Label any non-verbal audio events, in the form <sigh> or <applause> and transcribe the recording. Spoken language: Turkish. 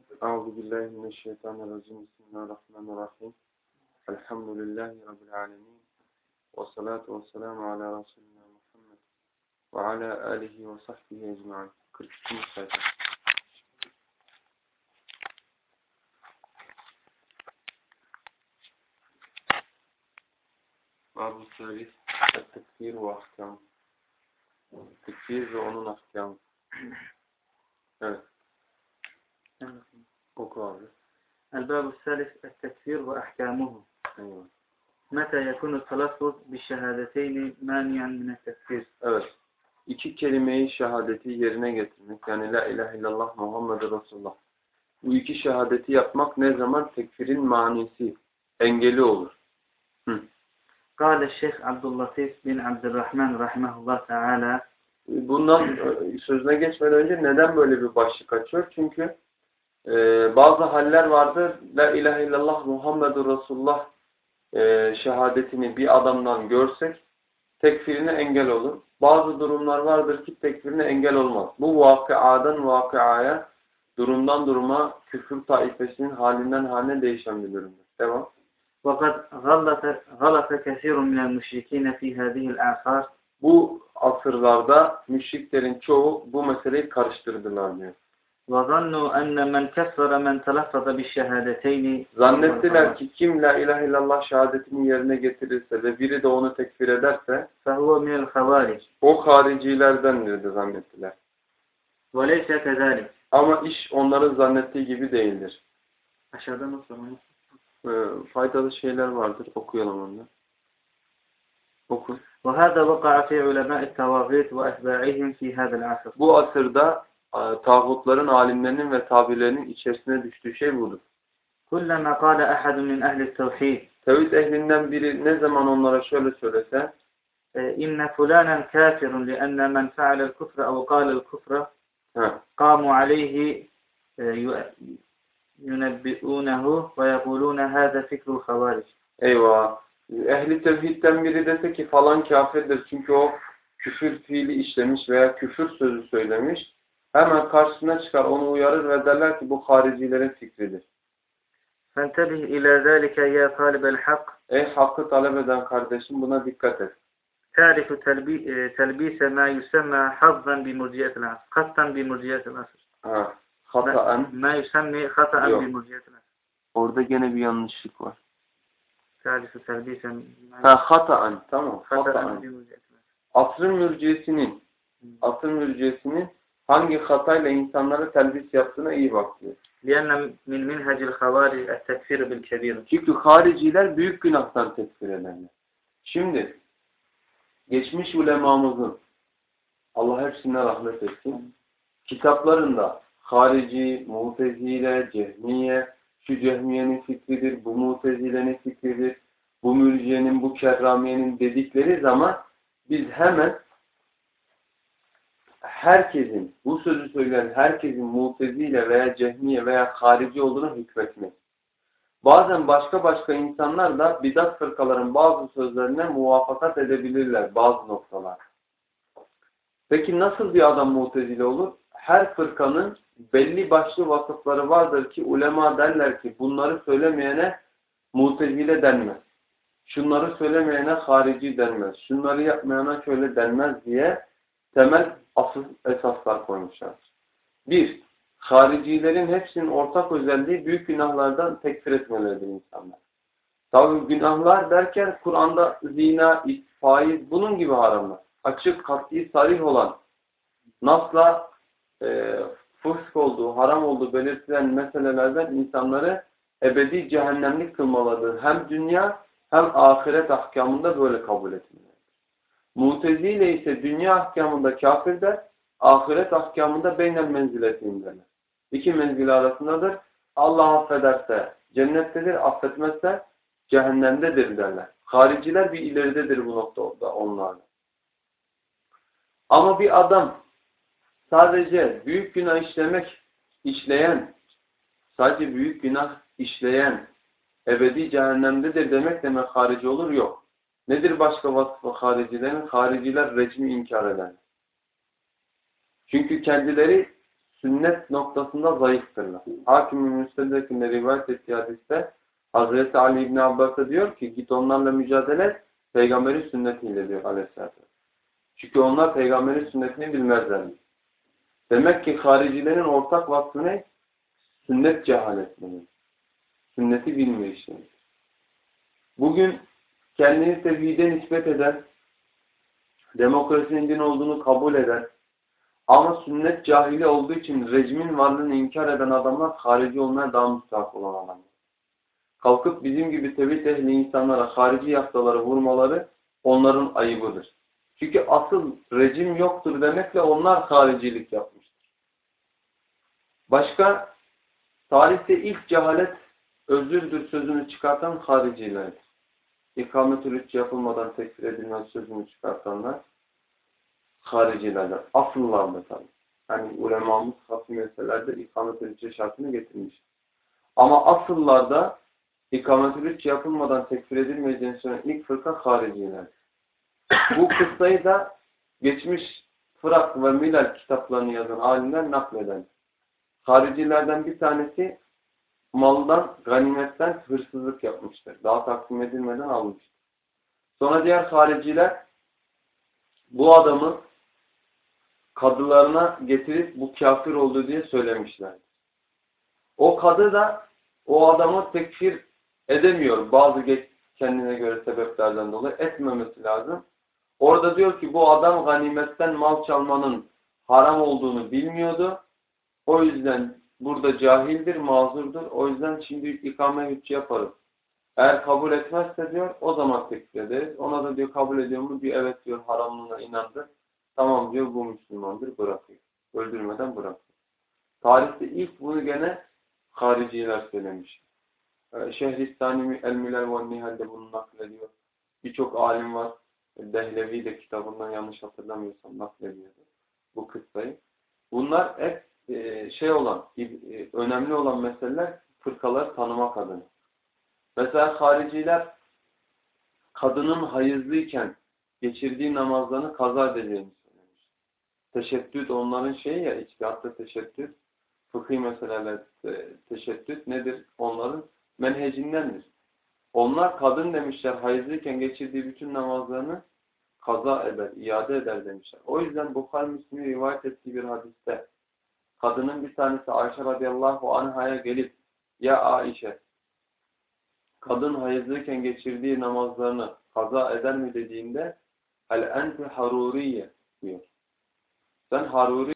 أعوذ بالله من الشيطان الرجيم. بسم الله الرحمن الرحيم. الحمد لله رب العالمين والصلاة والسلام على رسولنا محمد وعلى آله وصحبه أجمعين. كلكم خير باب الثالث التكفير وأحكامه. التكفير وأنون أحكامه. <clears throat> Evet. Sen oku abi. El-Babu Salif El-Tekfir ve Ahkamuhu. Eyvallah. Meta yekunu talaffuz bi şehadeteyni maniyen mine tekfir. Evet. İki kelimeyi şehadeti yerine getirmek. Yani la ilahe illallah Muhammed Resulullah. Bu iki şehadeti yapmak ne zaman tekfirin manisi, engeli olur. Hı. Kale Şeyh Abdüllatif bin Abdurrahman rahmehullah teala. Bundan e, sözüne geçmeden önce neden böyle bir başlık açıyor? Çünkü e, bazı haller vardır. La ilahe illallah Muhammedur Resulullah e, şehadetini bir adamdan görsek tekfirine engel olur. Bazı durumlar vardır ki tekfirine engel olmaz. Bu vakıadan vakıaya, durumdan duruma küfür taifesinin halinden haline değişen bir durumdur. Devam. وقد غلط غلط كثير من المشركين في هذه الأعصار Bu asırlarda müşriklerin çoğu bu meseleyi karıştırdılar diyor. وظنوا أن من كفر من تلفظ بالشهادتين Zannettiler ki kim la ilahe illallah şehadetini yerine getirirse ve biri de onu tekfir ederse فهو من الخوارج o haricilerdendir de zannettiler. وليس كذلك Ama iş onların zannettiği gibi değildir. aşağıda nasıl onu? Ee, faydalı şeyler vardır. Okuyalım onları. Oku. وهذا وقع في علماء التواغيت وأتباعهم في هذا العصر Bu asırda e, tağutların, alimlerinin ve tabirlerinin içerisine düştüğü şey budur. Kullama kâle ehadun min ehli tevhid. Tevhid ehlinden biri ne zaman onlara şöyle söylese e, İnne fulanen kafirun lienne men fealel kufre ev kâlel kufre kâmu aleyhi e, yunebbi'ûnehu ve yekûlûne hâze fikrul havaric. Eyvah! Ehli tevhidden biri dese ki falan kafirdir çünkü o küfür fiili işlemiş veya küfür sözü söylemiş Hemen karşısına çıkar onu uyarır ve derler ki bu haricilerin fikridir. فانتبه إلى ذلك يا طالب الحق Ey hakkı talep eden kardeşim buna dikkat et. تعرف تلبي- تلبيس ما يسمى حظا بمرجئة العصر خطا بمرجئة العصر Ha, hataen. ما يسمى خطأ Yok. بمرجئة العصر Orada gene bir yanlışlık var. تعرف تلبيس ما Ha hataen. Tamam. خطأ Hataen. بمرجئة العصر Asrın mürciyesinin asrın mürciyesinin hangi hatayla insanlara telbis yaptığına iyi bak diyor. لأن من منهج الخوارج التكفير بالكبير Çünkü hariciler büyük günahlar tekfir ederler. Şimdi geçmiş ulemamızın Allah hepsine rahmet etsin. Kitaplarında harici, mutezile, cehmiye, şu cehmiyenin fikridir, bu mutezilenin fikridir, bu mürciyenin, bu kerramiyenin dedikleri zaman biz hemen herkesin, bu sözü söyleyen herkesin mutezile veya cehmiye veya harici olduğunu hükmetmek. Bazen başka başka insanlar da bidat fırkaların bazı sözlerine muvafakat edebilirler bazı noktalar. Peki nasıl bir adam mutezile olur? Her fırkanın belli başlı vasıfları vardır ki ulema derler ki bunları söylemeyene mutezile denmez. Şunları söylemeyene harici denmez. Şunları yapmayana şöyle denmez diye temel asıl esaslar koymuşlar. Bir, haricilerin hepsinin ortak özelliği büyük günahlardan tekfir etmeleridir insanlar. Tabi günahlar derken Kur'an'da zina, faiz bunun gibi haramlar. Açık, kat'i, sarih olan nasla e, fısk olduğu, haram olduğu belirtilen meselelerden insanları ebedi cehennemlik kılmalıdır. Hem dünya hem ahiret ahkamında böyle kabul etmelidir. Mutezile ise dünya ahkamında kafir der, ahiret ahkamında beynel menziletiyim derler. İki menzili arasındadır. Allah affederse cennettedir, affetmezse cehennemdedir derler. Hariciler bir ileridedir bu noktada onlarla. Ama bir adam sadece büyük günah işlemek, işleyen, sadece büyük günah işleyen ebedi cehennemdedir demek demek harici olur yok. Nedir başka vasfı haricilerin? Hariciler recmi inkar eder. Çünkü kendileri sünnet noktasında zayıftırlar. Hakim-i Müstedek'in rivayet ettiği hadiste Hazreti Ali İbni Abbas'a diyor ki git onlarla mücadele et, peygamberin sünnetiyle diyor aleyhissalatü. Çünkü onlar peygamberin sünnetini bilmezlermiş. Demek ki haricilerin ortak vasfı ne? Sünnet cehaletleri. Sünneti bilmiyor işte. Bugün kendini tevhide nispet eden, demokrasinin din olduğunu kabul eden ama sünnet cahili olduğu için rejimin varlığını inkar eden adamlar harici olmaya daha müstahak olan adamlar. Kalkıp bizim gibi tevhid ehli insanlara harici yaftaları vurmaları onların ayıbıdır. Çünkü asıl rejim yoktur demekle onlar haricilik yapmıştır. Başka tarihte ilk cehalet özürdür sözünü çıkartan haricilerdir. İkamet-ül yapılmadan tekfir edilmez sözünü çıkartanlar haricilerden. Asıllarda tabi. Hani ulemamız hafif meselelerde ikamet-ül şartını getirmiş. Ama asıllarda ikamet-ül yapılmadan tekfir edilmeyeceğini söyleyen ilk fırka haricilerdir. Bu kıssayı da geçmiş Fırat ve Milal kitaplarını yazan alimler nakleden. Haricilerden bir tanesi maldan, ganimetten hırsızlık yapmıştır. Daha taksim edilmeden almıştır. Sonra diğer hariciler bu adamı kadılarına getirip bu kafir oldu diye söylemişler. O kadı da o adamı tekfir edemiyor bazı kendine göre sebeplerden dolayı etmemesi lazım. Orada diyor ki bu adam ganimetten mal çalmanın haram olduğunu bilmiyordu. O yüzden burada cahildir, mazurdur. O yüzden şimdi ikame hüccü yaparız. Eğer kabul etmezse diyor o zaman tekfir ederiz. Ona da diyor kabul ediyor mu? Diyor evet diyor haramlığına inandı. Tamam diyor bu Müslümandır bırakıyor. Öldürmeden bırakıyor. Tarihte ilk bunu gene hariciler söylemiş. Ee, Şehristani El-Mülel ve Nihal'de bunu naklediyor. Birçok alim var. Dehlevi de kitabından yanlış hatırlamıyorsam naklediyordu bu kıssayı. Bunlar hep şey olan, e, önemli olan meseleler fırkaları tanımak adına. Mesela hariciler kadının hayızlıyken geçirdiği namazlarını kaza edeceğini söylemiş. Teşeddüt onların şeyi ya, içtihatta teşeddüt, fıkhi meseleler teşeddüt nedir? Onların menhecindendir. Onlar kadın demişler hayızlıyken geçirdiği bütün namazlarını kaza eder, iade eder demişler. O yüzden Bukhari Müslim'i rivayet ettiği bir hadiste kadının bir tanesi Ayşe radıyallahu anh'a gelip ya Ayşe kadın hayızlıyken geçirdiği namazlarını kaza eder mi dediğinde hel ente haruriye diyor. Sen haruri